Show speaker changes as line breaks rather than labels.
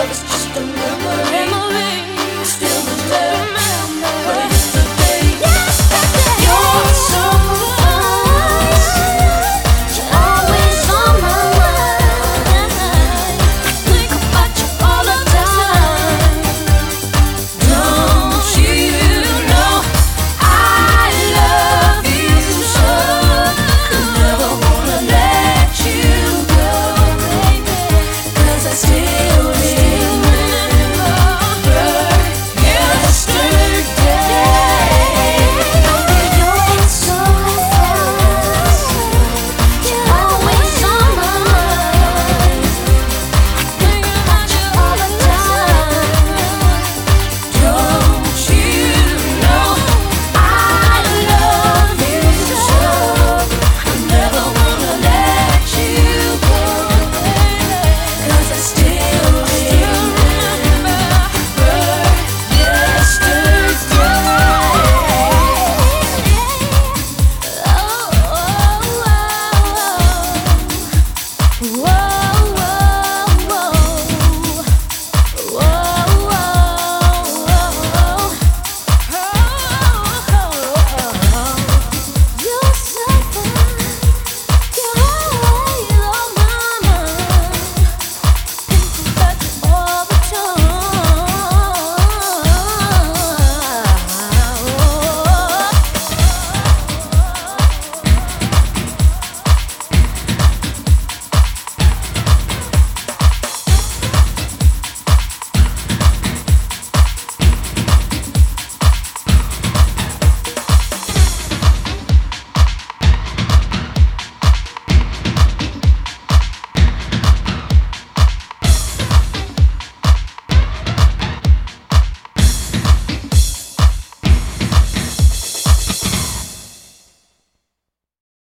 love is just a